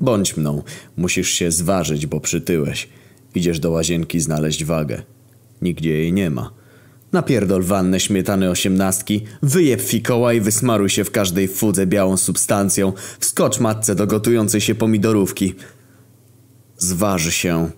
Bądź mną. Musisz się zważyć, bo przytyłeś. Idziesz do łazienki znaleźć wagę. Nigdzie jej nie ma. Napierdol wannę śmietany osiemnastki, wyjeb fikoła i wysmaruj się w każdej fudze białą substancją. Wskocz matce do gotującej się pomidorówki. Zważy się.